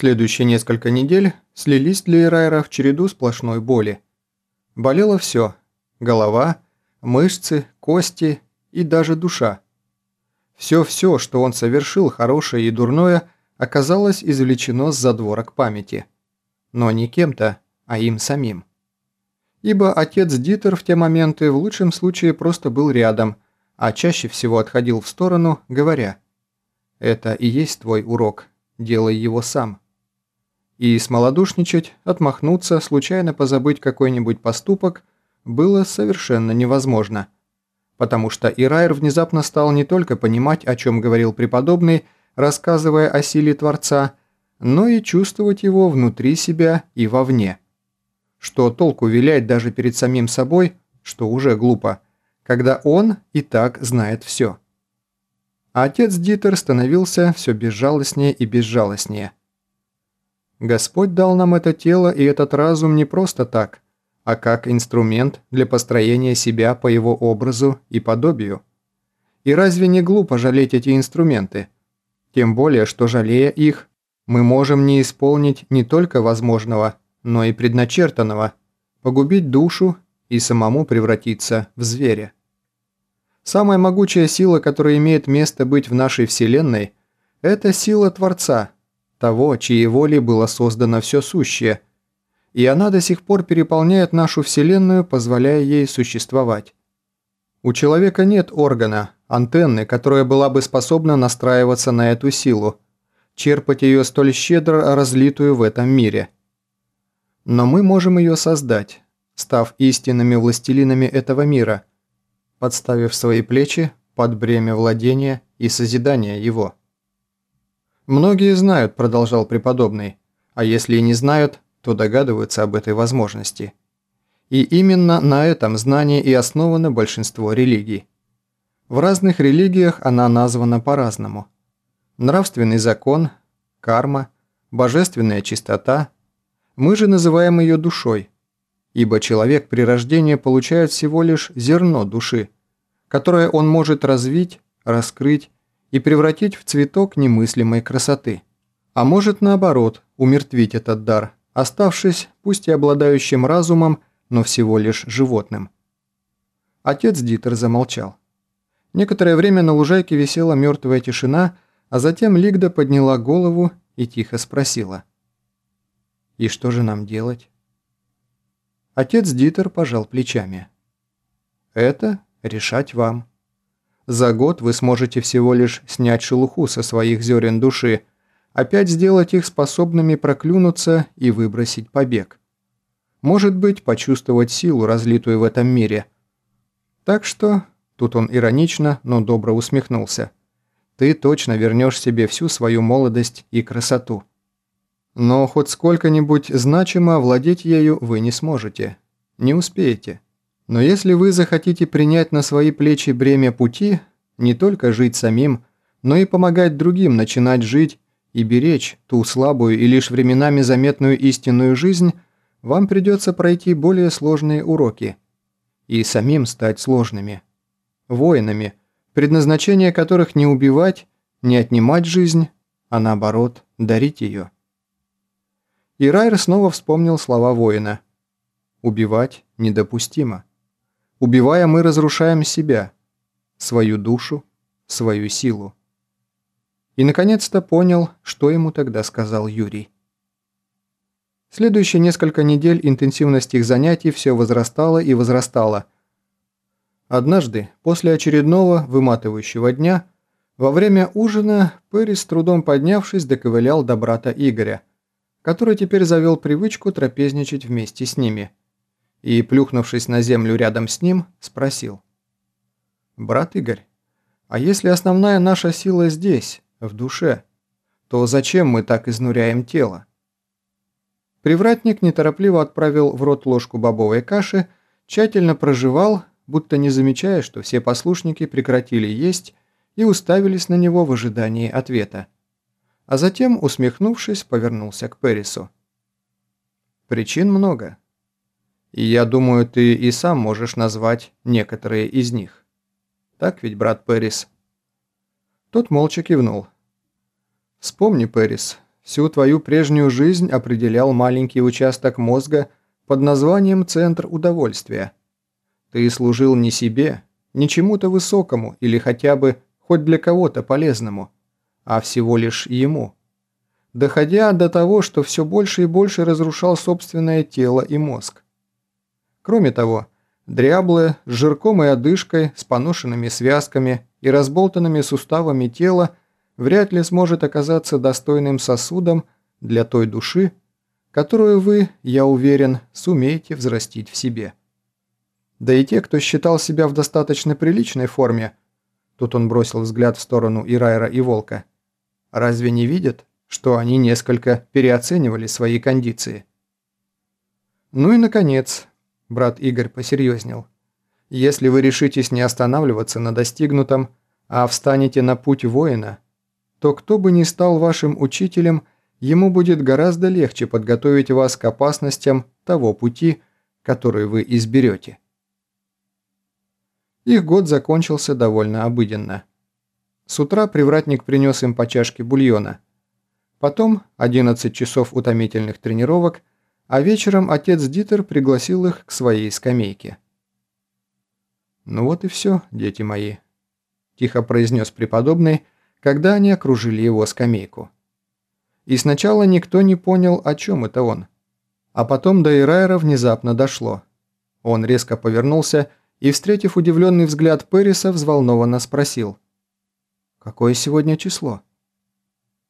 Следующие несколько недель слились для Ирайра в череду сплошной боли. Болело все – голова, мышцы, кости и даже душа. Все-все, что он совершил, хорошее и дурное, оказалось извлечено с задворок памяти. Но не кем-то, а им самим. Ибо отец Дитер в те моменты в лучшем случае просто был рядом, а чаще всего отходил в сторону, говоря «Это и есть твой урок, делай его сам». И смолодушничать, отмахнуться, случайно позабыть какой-нибудь поступок было совершенно невозможно. Потому что Ирайр внезапно стал не только понимать, о чем говорил преподобный, рассказывая о силе Творца, но и чувствовать его внутри себя и вовне. Что толку вилять даже перед самим собой, что уже глупо, когда он и так знает все. А отец Дитер становился все безжалостнее и безжалостнее. Господь дал нам это тело и этот разум не просто так, а как инструмент для построения себя по его образу и подобию. И разве не глупо жалеть эти инструменты? Тем более, что жалея их, мы можем не исполнить не только возможного, но и предначертанного, погубить душу и самому превратиться в зверя. Самая могучая сила, которая имеет место быть в нашей Вселенной, это сила Творца, того, чьей волей было создано все сущее, и она до сих пор переполняет нашу Вселенную, позволяя ей существовать. У человека нет органа, антенны, которая была бы способна настраиваться на эту силу, черпать ее столь щедро разлитую в этом мире – но мы можем ее создать, став истинными властелинами этого мира, подставив свои плечи под бремя владения и созидания его. «Многие знают», – продолжал преподобный, а если и не знают, то догадываются об этой возможности. И именно на этом знании и основано большинство религий. В разных религиях она названа по-разному. Нравственный закон, карма, божественная чистота – мы же называем ее душой, ибо человек при рождении получает всего лишь зерно души, которое он может развить, раскрыть и превратить в цветок немыслимой красоты. А может наоборот умертвить этот дар, оставшись, пусть и обладающим разумом, но всего лишь животным. Отец Дитер замолчал. Некоторое время на лужайке висела мертвая тишина, а затем Лигда подняла голову и тихо спросила – и что же нам делать? Отец Дитер пожал плечами. Это решать вам. За год вы сможете всего лишь снять шелуху со своих зерен души, опять сделать их способными проклюнуться и выбросить побег. Может быть, почувствовать силу, разлитую в этом мире. Так что, тут он иронично, но добро усмехнулся, ты точно вернешь себе всю свою молодость и красоту. Но хоть сколько-нибудь значимо владеть ею вы не сможете. Не успеете. Но если вы захотите принять на свои плечи бремя пути, не только жить самим, но и помогать другим начинать жить и беречь ту слабую и лишь временами заметную истинную жизнь, вам придется пройти более сложные уроки. И самим стать сложными. Воинами, предназначение которых не убивать, не отнимать жизнь, а наоборот, дарить ее. И Райер снова вспомнил слова воина. «Убивать недопустимо. Убивая, мы разрушаем себя, свою душу, свою силу». И наконец-то понял, что ему тогда сказал Юрий. Следующие несколько недель интенсивность их занятий все возрастала и возрастала. Однажды, после очередного выматывающего дня, во время ужина Перри с трудом поднявшись доковылял до брата Игоря – который теперь завел привычку трапезничать вместе с ними, и, плюхнувшись на землю рядом с ним, спросил. «Брат Игорь, а если основная наша сила здесь, в душе, то зачем мы так изнуряем тело?» Привратник неторопливо отправил в рот ложку бобовой каши, тщательно проживал, будто не замечая, что все послушники прекратили есть и уставились на него в ожидании ответа а затем, усмехнувшись, повернулся к Перису. «Причин много. И я думаю, ты и сам можешь назвать некоторые из них. Так ведь, брат Перис?» Тот молча кивнул. «Вспомни, Перис, всю твою прежнюю жизнь определял маленький участок мозга под названием «Центр удовольствия». Ты служил не себе, не чему-то высокому или хотя бы хоть для кого-то полезному, а всего лишь ему. Доходя до того, что все больше и больше разрушал собственное тело и мозг. Кроме того, дряблое, с жирком и одышкой, с поношенными связками и разболтанными суставами тела вряд ли сможет оказаться достойным сосудом для той души, которую вы, я уверен, сумеете взрастить в себе. Да и те, кто считал себя в достаточно приличной форме, тут он бросил взгляд в сторону Ирайра и Волка, разве не видят, что они несколько переоценивали свои кондиции? Ну и, наконец, брат Игорь посерьезнел. Если вы решитесь не останавливаться на достигнутом, а встанете на путь воина, то кто бы ни стал вашим учителем, ему будет гораздо легче подготовить вас к опасностям того пути, который вы изберете. Их год закончился довольно обыденно. С утра привратник принес им по чашке бульона. Потом 11 часов утомительных тренировок – а вечером отец Дитер пригласил их к своей скамейке. «Ну вот и все, дети мои», – тихо произнес преподобный, когда они окружили его скамейку. И сначала никто не понял, о чем это он. А потом до Ирайра внезапно дошло. Он резко повернулся и, встретив удивленный взгляд Перриса, взволнованно спросил. «Какое сегодня число?»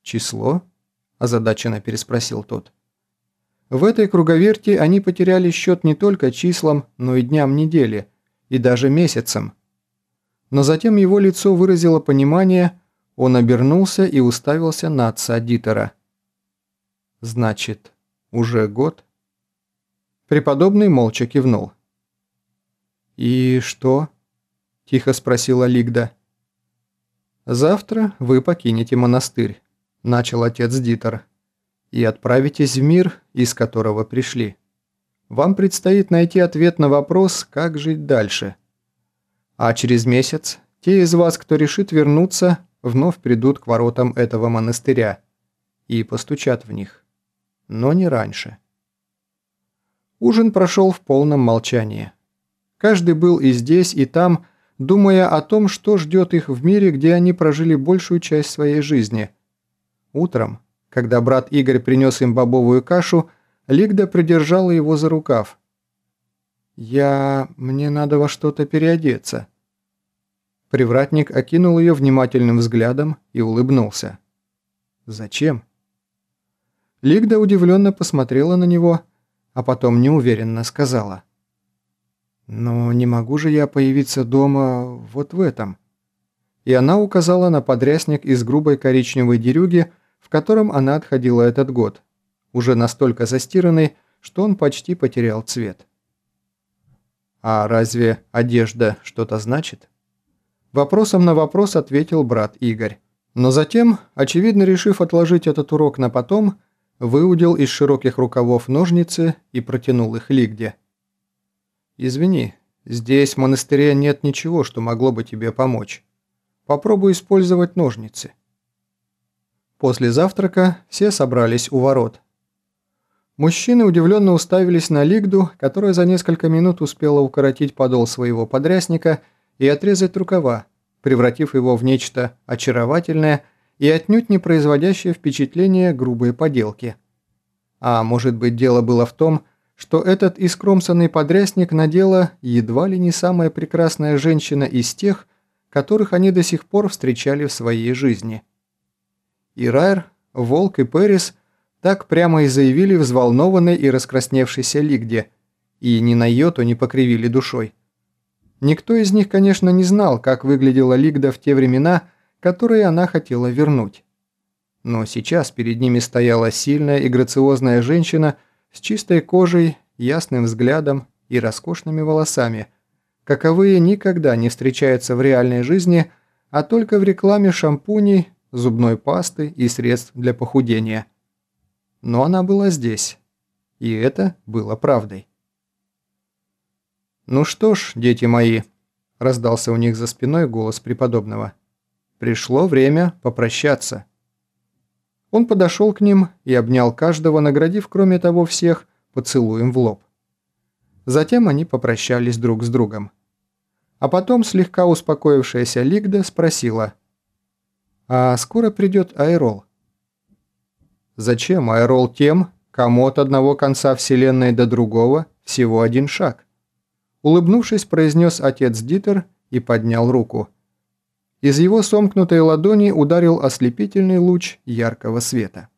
«Число?» – озадаченно переспросил тот. В этой круговерти они потеряли счет не только числам, но и дням недели, и даже месяцам. Но затем его лицо выразило понимание, он обернулся и уставился на отца Дитера. «Значит, уже год?» Преподобный молча кивнул. «И что?» – тихо спросила Лигда. «Завтра вы покинете монастырь», – начал отец Дитер и отправитесь в мир, из которого пришли. Вам предстоит найти ответ на вопрос, как жить дальше. А через месяц те из вас, кто решит вернуться, вновь придут к воротам этого монастыря и постучат в них. Но не раньше. Ужин прошел в полном молчании. Каждый был и здесь, и там, думая о том, что ждет их в мире, где они прожили большую часть своей жизни. Утром, когда брат Игорь принес им бобовую кашу, Лигда придержала его за рукав. «Я... мне надо во что-то переодеться». Привратник окинул ее внимательным взглядом и улыбнулся. «Зачем?» Лигда удивленно посмотрела на него, а потом неуверенно сказала. «Но не могу же я появиться дома вот в этом». И она указала на подрясник из грубой коричневой дерюги, в котором она отходила этот год, уже настолько застиранный, что он почти потерял цвет. А разве одежда что-то значит? Вопросом на вопрос ответил брат Игорь. Но затем, очевидно решив отложить этот урок на потом, выудил из широких рукавов ножницы и протянул их Лигде. «Извини, здесь в монастыре нет ничего, что могло бы тебе помочь. Попробуй использовать ножницы». После завтрака все собрались у ворот. Мужчины удивленно уставились на Лигду, которая за несколько минут успела укоротить подол своего подрясника и отрезать рукава, превратив его в нечто очаровательное и отнюдь не производящее впечатление грубой поделки. А может быть дело было в том, что этот искромсанный подрясник надела едва ли не самая прекрасная женщина из тех, которых они до сих пор встречали в своей жизни – и Райер, Волк и Перрис так прямо и заявили взволнованной и раскрасневшейся Лигде, и ни на йоту не покривили душой. Никто из них, конечно, не знал, как выглядела Лигда в те времена, которые она хотела вернуть. Но сейчас перед ними стояла сильная и грациозная женщина с чистой кожей, ясным взглядом и роскошными волосами, каковые никогда не встречаются в реальной жизни, а только в рекламе шампуней, зубной пасты и средств для похудения. Но она была здесь. И это было правдой. «Ну что ж, дети мои», – раздался у них за спиной голос преподобного. «Пришло время попрощаться». Он подошел к ним и обнял каждого, наградив, кроме того, всех поцелуем в лоб. Затем они попрощались друг с другом. А потом слегка успокоившаяся Лигда спросила, «А скоро придет Айрол?» «Зачем Айрол тем, кому от одного конца Вселенной до другого всего один шаг?» Улыбнувшись, произнес отец Дитер и поднял руку. Из его сомкнутой ладони ударил ослепительный луч яркого света.